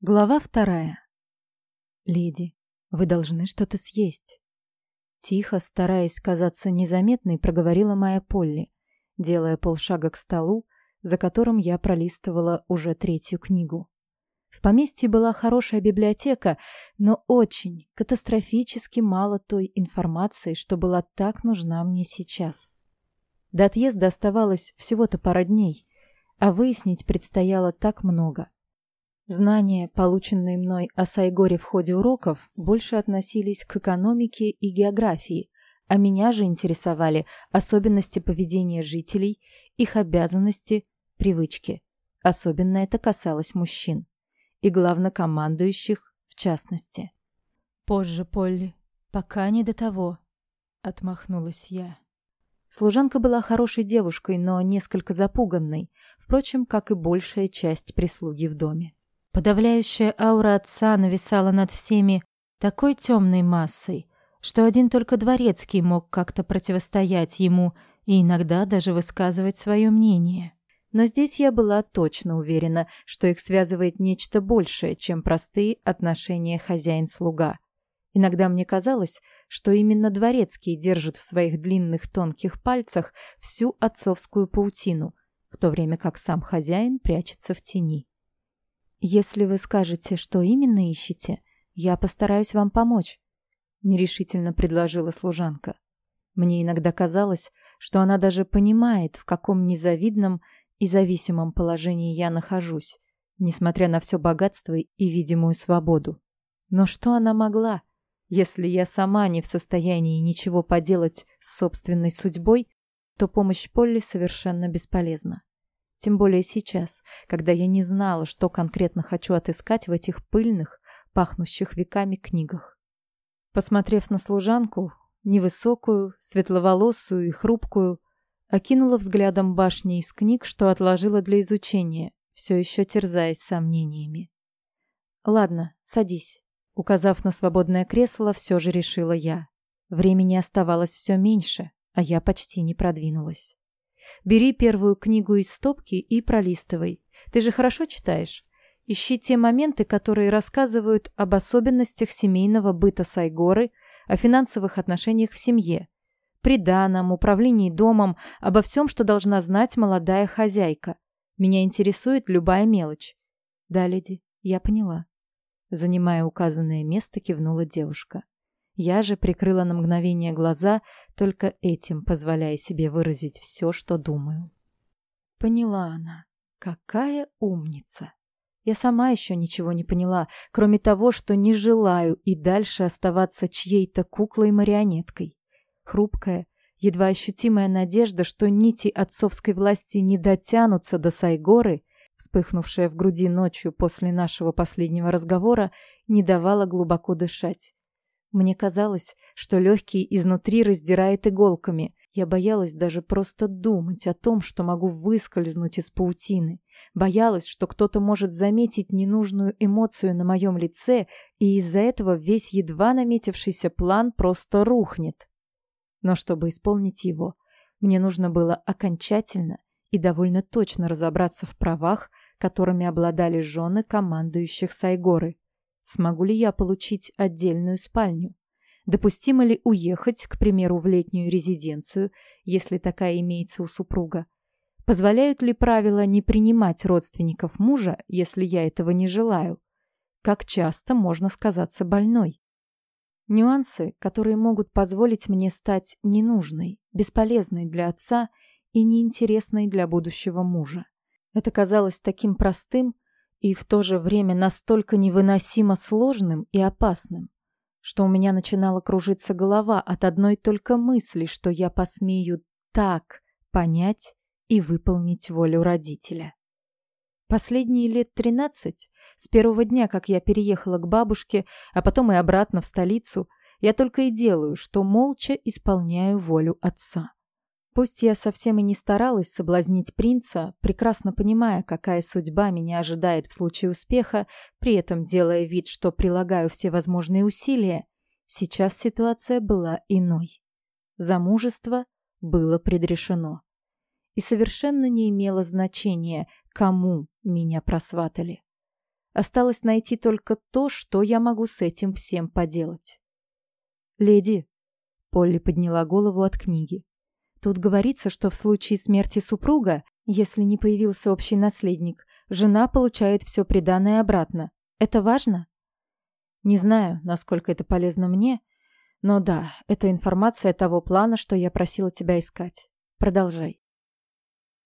Глава вторая. «Леди, вы должны что-то съесть». Тихо, стараясь казаться незаметной, проговорила моя Полли, делая полшага к столу, за которым я пролистывала уже третью книгу. В поместье была хорошая библиотека, но очень, катастрофически мало той информации, что была так нужна мне сейчас. До отъезда оставалось всего-то пара дней, а выяснить предстояло так много — Знания, полученные мной о Сайгоре в ходе уроков, больше относились к экономике и географии, а меня же интересовали особенности поведения жителей, их обязанности, привычки. Особенно это касалось мужчин. И главнокомандующих в частности. «Позже, Полли. Пока не до того», — отмахнулась я. Служанка была хорошей девушкой, но несколько запуганной, впрочем, как и большая часть прислуги в доме. Подавляющая аура отца нависала над всеми такой темной массой, что один только дворецкий мог как-то противостоять ему и иногда даже высказывать свое мнение. Но здесь я была точно уверена, что их связывает нечто большее, чем простые отношения хозяин-слуга. Иногда мне казалось, что именно дворецкий держит в своих длинных тонких пальцах всю отцовскую паутину, в то время как сам хозяин прячется в тени. «Если вы скажете, что именно ищете, я постараюсь вам помочь», — нерешительно предложила служанка. Мне иногда казалось, что она даже понимает, в каком незавидном и зависимом положении я нахожусь, несмотря на все богатство и видимую свободу. Но что она могла, если я сама не в состоянии ничего поделать с собственной судьбой, то помощь Полли совершенно бесполезна. Тем более сейчас, когда я не знала, что конкретно хочу отыскать в этих пыльных, пахнущих веками книгах. Посмотрев на служанку, невысокую, светловолосую и хрупкую, окинула взглядом башни из книг, что отложила для изучения, все еще терзаясь сомнениями. «Ладно, садись», — указав на свободное кресло, все же решила я. Времени оставалось все меньше, а я почти не продвинулась. Бери первую книгу из стопки и пролистывай. Ты же хорошо читаешь. Ищи те моменты, которые рассказывают об особенностях семейного быта Сайгоры, о финансовых отношениях в семье, приданом, управлении домом, обо всем, что должна знать молодая хозяйка. Меня интересует любая мелочь. Да, леди, я поняла. Занимая указанное место, кивнула девушка. Я же прикрыла на мгновение глаза, только этим позволяя себе выразить все, что думаю. Поняла она. Какая умница. Я сама еще ничего не поняла, кроме того, что не желаю и дальше оставаться чьей-то куклой-марионеткой. Хрупкая, едва ощутимая надежда, что нити отцовской власти не дотянутся до Сайгоры, вспыхнувшая в груди ночью после нашего последнего разговора, не давала глубоко дышать. Мне казалось, что легкие изнутри раздирает иголками. Я боялась даже просто думать о том, что могу выскользнуть из паутины. Боялась, что кто-то может заметить ненужную эмоцию на моем лице, и из-за этого весь едва наметившийся план просто рухнет. Но чтобы исполнить его, мне нужно было окончательно и довольно точно разобраться в правах, которыми обладали жены командующих Сайгоры. Смогу ли я получить отдельную спальню? Допустимо ли уехать, к примеру, в летнюю резиденцию, если такая имеется у супруга? Позволяют ли правила не принимать родственников мужа, если я этого не желаю? Как часто можно сказаться больной? Нюансы, которые могут позволить мне стать ненужной, бесполезной для отца и неинтересной для будущего мужа. Это казалось таким простым, и в то же время настолько невыносимо сложным и опасным, что у меня начинала кружиться голова от одной только мысли, что я посмею так понять и выполнить волю родителя. Последние лет тринадцать, с первого дня, как я переехала к бабушке, а потом и обратно в столицу, я только и делаю, что молча исполняю волю отца. Пусть я совсем и не старалась соблазнить принца, прекрасно понимая, какая судьба меня ожидает в случае успеха, при этом делая вид, что прилагаю все возможные усилия, сейчас ситуация была иной. Замужество было предрешено. И совершенно не имело значения, кому меня просватали. Осталось найти только то, что я могу с этим всем поделать. «Леди», — Полли подняла голову от книги, «тут говорится, что в случае смерти супруга, если не появился общий наследник, жена получает все приданное обратно. Это важно?» «Не знаю, насколько это полезно мне, но да, это информация того плана, что я просила тебя искать. Продолжай».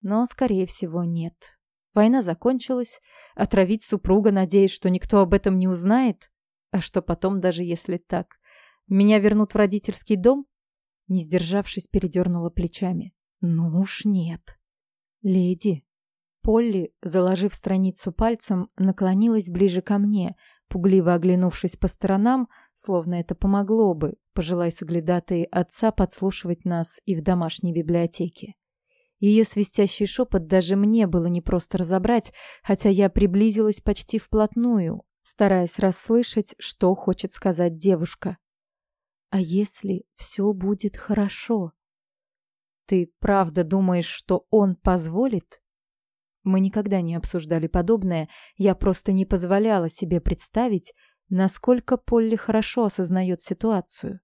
Но, скорее всего, нет. Война закончилась, отравить супруга, надеясь, что никто об этом не узнает. А что потом, даже если так? Меня вернут в родительский дом? Не сдержавшись, передернула плечами. Ну уж нет. Леди. Полли, заложив страницу пальцем, наклонилась ближе ко мне, пугливо оглянувшись по сторонам, словно это помогло бы, пожелай соглядатые отца подслушивать нас и в домашней библиотеке. Ее свистящий шепот даже мне было непросто разобрать, хотя я приблизилась почти вплотную, стараясь расслышать, что хочет сказать девушка. «А если все будет хорошо?» «Ты правда думаешь, что он позволит?» Мы никогда не обсуждали подобное, я просто не позволяла себе представить, насколько Полли хорошо осознает ситуацию.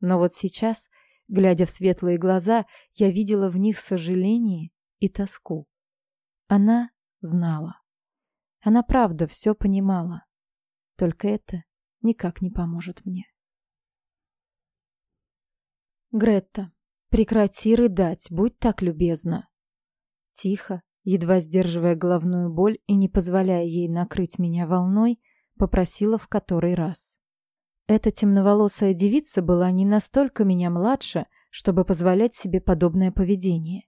Но вот сейчас Глядя в светлые глаза, я видела в них сожаление и тоску. Она знала. Она правда все понимала. Только это никак не поможет мне. Гретта, прекрати рыдать, будь так любезна. Тихо, едва сдерживая головную боль и не позволяя ей накрыть меня волной, попросила в который раз. Эта темноволосая девица была не настолько меня младше, чтобы позволять себе подобное поведение.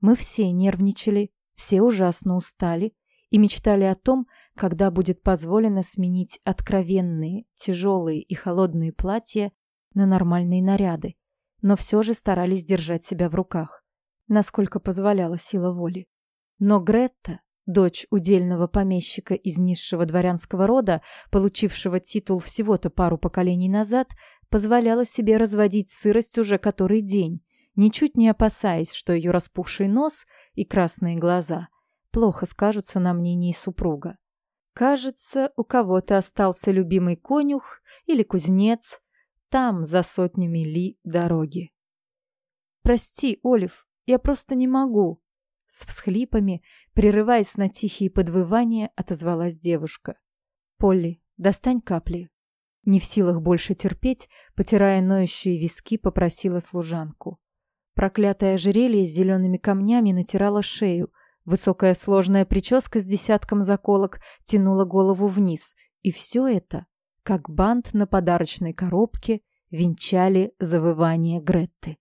Мы все нервничали, все ужасно устали и мечтали о том, когда будет позволено сменить откровенные, тяжелые и холодные платья на нормальные наряды, но все же старались держать себя в руках, насколько позволяла сила воли. Но Гретта, Дочь удельного помещика из низшего дворянского рода, получившего титул всего-то пару поколений назад, позволяла себе разводить сырость уже который день, ничуть не опасаясь, что ее распухший нос и красные глаза плохо скажутся на мнении супруга. Кажется, у кого-то остался любимый конюх или кузнец там, за сотнями ли дороги. «Прости, Олив, я просто не могу», с всхлипами, прерываясь на тихие подвывания, отозвалась девушка. «Полли, достань капли». Не в силах больше терпеть, потирая ноющие виски, попросила служанку. Проклятое ожерелье с зелеными камнями натирало шею. Высокая сложная прическа с десятком заколок тянула голову вниз. И все это, как бант на подарочной коробке, венчали завывание Гретты.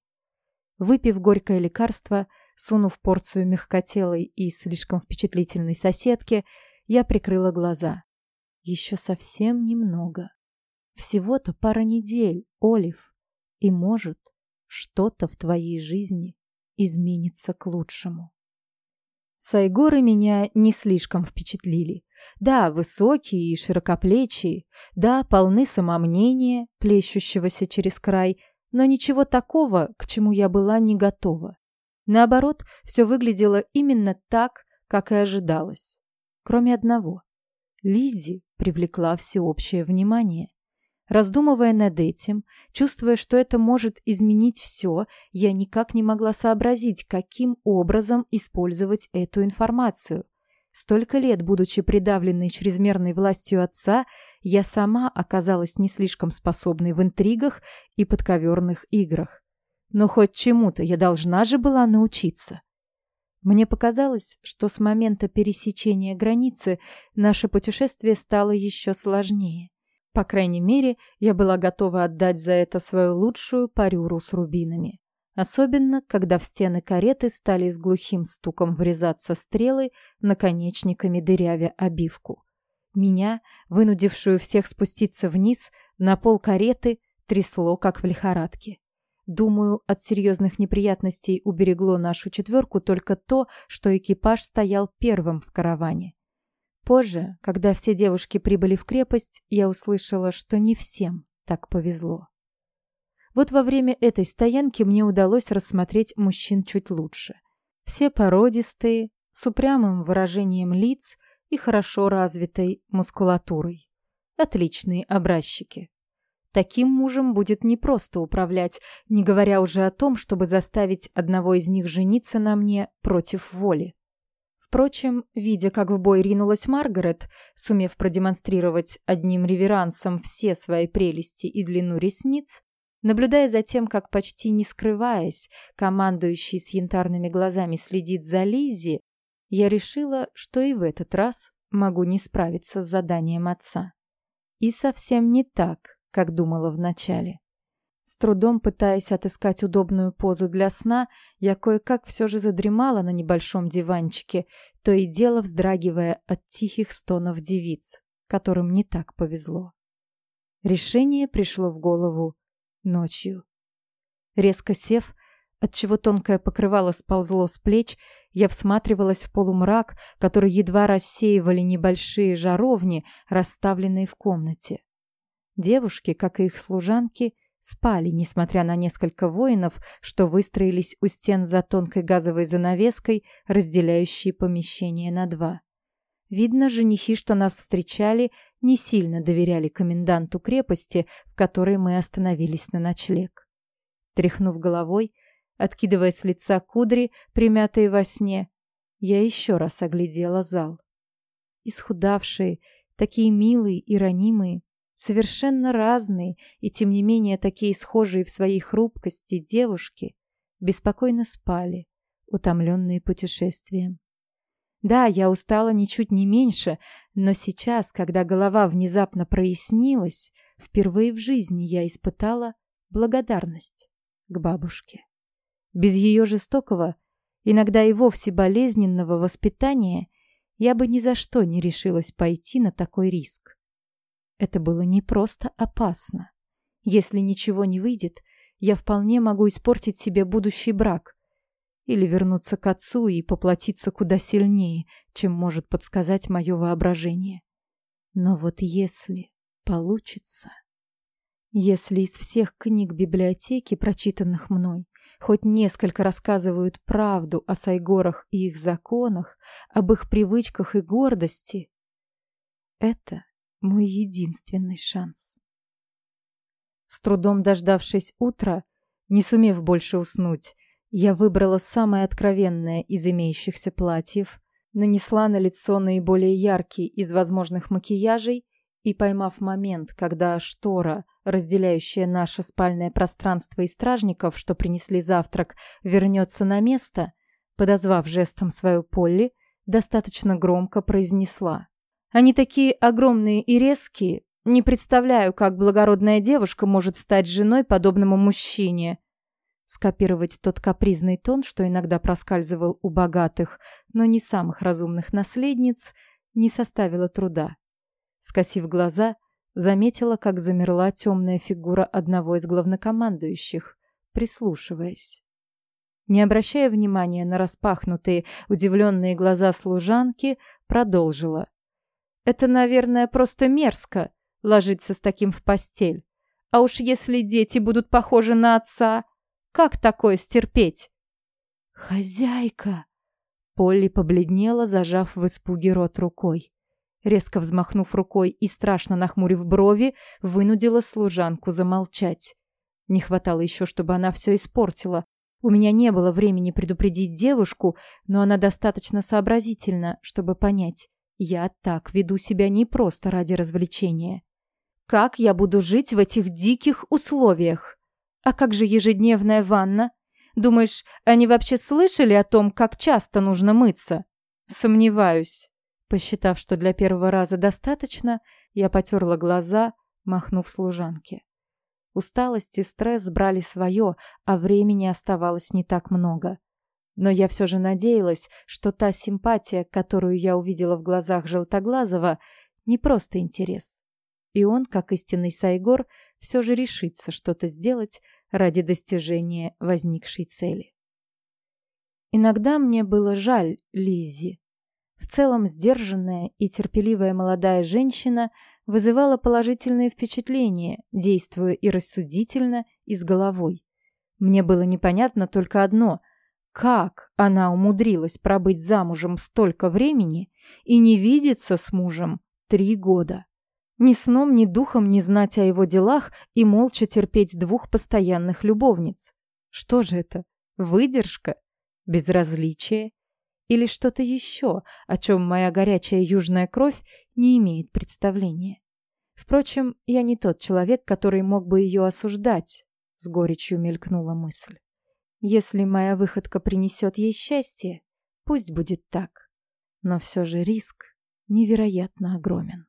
Выпив горькое лекарство, Сунув порцию мягкотелой и слишком впечатлительной соседки, я прикрыла глаза. Еще совсем немного. Всего-то пара недель, Олив. И, может, что-то в твоей жизни изменится к лучшему. Сайгоры меня не слишком впечатлили. Да, высокие и широкоплечие, да, полны самомнения, плещущегося через край, но ничего такого, к чему я была не готова. Наоборот, все выглядело именно так, как и ожидалось. Кроме одного. Лиззи привлекла всеобщее внимание. Раздумывая над этим, чувствуя, что это может изменить все, я никак не могла сообразить, каким образом использовать эту информацию. Столько лет, будучи придавленной чрезмерной властью отца, я сама оказалась не слишком способной в интригах и подковерных играх. Но хоть чему-то я должна же была научиться. Мне показалось, что с момента пересечения границы наше путешествие стало еще сложнее. По крайней мере, я была готова отдать за это свою лучшую парюру с рубинами. Особенно, когда в стены кареты стали с глухим стуком врезаться стрелы, наконечниками дырявя обивку. Меня, вынудившую всех спуститься вниз, на пол кареты трясло, как в лихорадке. Думаю, от серьезных неприятностей уберегло нашу четверку только то, что экипаж стоял первым в караване. Позже, когда все девушки прибыли в крепость, я услышала, что не всем так повезло. Вот во время этой стоянки мне удалось рассмотреть мужчин чуть лучше. Все породистые, с упрямым выражением лиц, и хорошо развитой мускулатурой. Отличные образчики. Таким мужем будет непросто управлять, не говоря уже о том, чтобы заставить одного из них жениться на мне против воли. Впрочем, видя, как в бой ринулась Маргарет, сумев продемонстрировать одним реверансом все свои прелести и длину ресниц, наблюдая за тем, как почти не скрываясь, командующий с янтарными глазами следит за Лизи, я решила, что и в этот раз могу не справиться с заданием отца. И совсем не так, как думала вначале. С трудом пытаясь отыскать удобную позу для сна, я кое-как все же задремала на небольшом диванчике, то и дело вздрагивая от тихих стонов девиц, которым не так повезло. Решение пришло в голову ночью. Резко сев, отчего тонкое покрывало сползло с плеч, я всматривалась в полумрак, который едва рассеивали небольшие жаровни, расставленные в комнате. Девушки, как и их служанки, спали, несмотря на несколько воинов, что выстроились у стен за тонкой газовой занавеской, разделяющей помещение на два. Видно, женихи, что нас встречали, не сильно доверяли коменданту крепости, в которой мы остановились на ночлег. Тряхнув головой, откидывая с лица кудри, примятые во сне, я еще раз оглядела зал. Исхудавшие, такие милые и ранимые, Совершенно разные и, тем не менее, такие схожие в своей хрупкости девушки беспокойно спали, утомленные путешествием. Да, я устала ничуть не меньше, но сейчас, когда голова внезапно прояснилась, впервые в жизни я испытала благодарность к бабушке. Без ее жестокого, иногда и вовсе болезненного воспитания я бы ни за что не решилась пойти на такой риск. Это было не просто опасно. Если ничего не выйдет, я вполне могу испортить себе будущий брак. Или вернуться к отцу и поплатиться куда сильнее, чем может подсказать мое воображение. Но вот если получится... Если из всех книг библиотеки, прочитанных мной, хоть несколько рассказывают правду о сайгорах и их законах, об их привычках и гордости, это мой единственный шанс. С трудом дождавшись утра, не сумев больше уснуть, я выбрала самое откровенное из имеющихся платьев, нанесла на лицо наиболее яркий из возможных макияжей и, поймав момент, когда штора, разделяющая наше спальное пространство и стражников, что принесли завтрак, вернется на место, подозвав жестом свою Полли, достаточно громко произнесла. Они такие огромные и резкие. Не представляю, как благородная девушка может стать женой подобному мужчине. Скопировать тот капризный тон, что иногда проскальзывал у богатых, но не самых разумных наследниц, не составило труда. Скосив глаза, заметила, как замерла темная фигура одного из главнокомандующих, прислушиваясь. Не обращая внимания на распахнутые, удивленные глаза служанки, продолжила. Это, наверное, просто мерзко ложиться с таким в постель. А уж если дети будут похожи на отца, как такое стерпеть? Хозяйка! Полли побледнела, зажав в испуге рот рукой. Резко взмахнув рукой и страшно нахмурив брови, вынудила служанку замолчать. Не хватало еще, чтобы она все испортила. У меня не было времени предупредить девушку, но она достаточно сообразительна, чтобы понять. Я так веду себя не просто ради развлечения. Как я буду жить в этих диких условиях? А как же ежедневная ванна? Думаешь, они вообще слышали о том, как часто нужно мыться? Сомневаюсь. Посчитав, что для первого раза достаточно, я потерла глаза, махнув служанке. Усталость и стресс брали свое, а времени оставалось не так много. Но я все же надеялась, что та симпатия, которую я увидела в глазах Желтоглазого, не просто интерес. И он, как истинный Сайгор, все же решится что-то сделать ради достижения возникшей цели. Иногда мне было жаль Лиззи. В целом сдержанная и терпеливая молодая женщина вызывала положительные впечатления, действуя и рассудительно, и с головой. Мне было непонятно только одно – Как она умудрилась пробыть замужем столько времени и не видеться с мужем три года? Ни сном, ни духом не знать о его делах и молча терпеть двух постоянных любовниц. Что же это? Выдержка? Безразличие? Или что-то еще, о чем моя горячая южная кровь не имеет представления? Впрочем, я не тот человек, который мог бы ее осуждать, с горечью мелькнула мысль. Если моя выходка принесет ей счастье, пусть будет так. Но все же риск невероятно огромен.